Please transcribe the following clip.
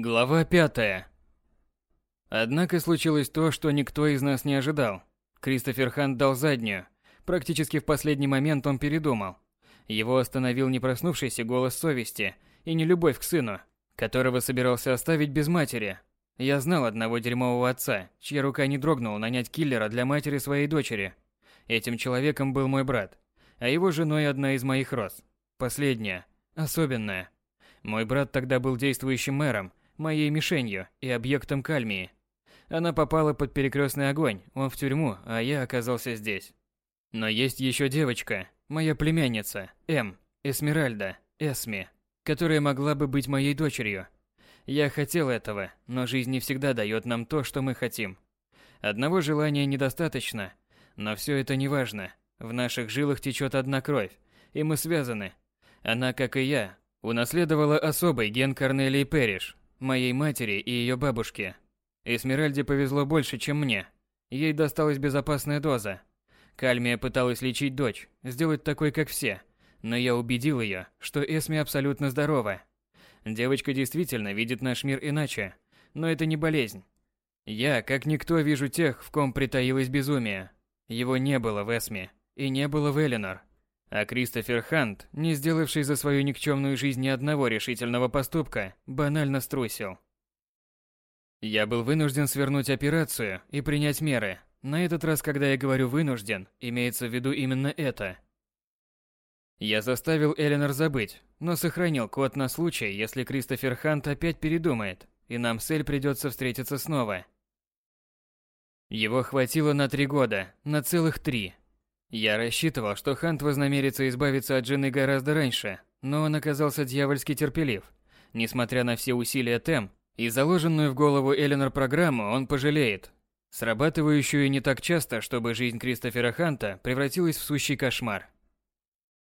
Глава пятая. Однако случилось то, что никто из нас не ожидал. Кристофер Хант дал заднюю. Практически в последний момент он передумал. Его остановил не проснувшийся голос совести и не любовь к сыну, которого собирался оставить без матери. Я знал одного дерьмового отца, чья рука не дрогнула нанять киллера для матери своей дочери. Этим человеком был мой брат, а его женой одна из моих роз. Последняя, особенная. Мой брат тогда был действующим мэром, моей мишенью и объектом кальмии. Она попала под перекрестный огонь, он в тюрьму, а я оказался здесь. Но есть еще девочка, моя племянница, М, Эсмеральда, Эсми, которая могла бы быть моей дочерью. Я хотел этого, но жизнь не всегда дает нам то, что мы хотим. Одного желания недостаточно, но все это не важно. В наших жилах течет одна кровь, и мы связаны. Она, как и я, унаследовала особый ген Корнелии Перриш, моей матери и ее бабушке. Эсмеральде повезло больше, чем мне. Ей досталась безопасная доза. Кальмия пыталась лечить дочь, сделать такой, как все. Но я убедил ее, что Эсми абсолютно здорова. Девочка действительно видит наш мир иначе. Но это не болезнь. Я, как никто, вижу тех, в ком притаилось безумие. Его не было в Эсме. И не было в Эленор. А Кристофер Хант, не сделавший за свою никчемную жизнь ни одного решительного поступка, банально струсил. Я был вынужден свернуть операцию и принять меры. На этот раз, когда я говорю «вынужден», имеется в виду именно это. Я заставил Эленор забыть, но сохранил код на случай, если Кристофер Хант опять передумает, и нам с Эль придется встретиться снова. Его хватило на три года, на целых три. Я рассчитывал, что Хант вознамерится избавиться от жены гораздо раньше, но он оказался дьявольски терпелив. Несмотря на все усилия Тем и заложенную в голову Эленор программу, он пожалеет. Срабатывающую не так часто, чтобы жизнь Кристофера Ханта превратилась в сущий кошмар.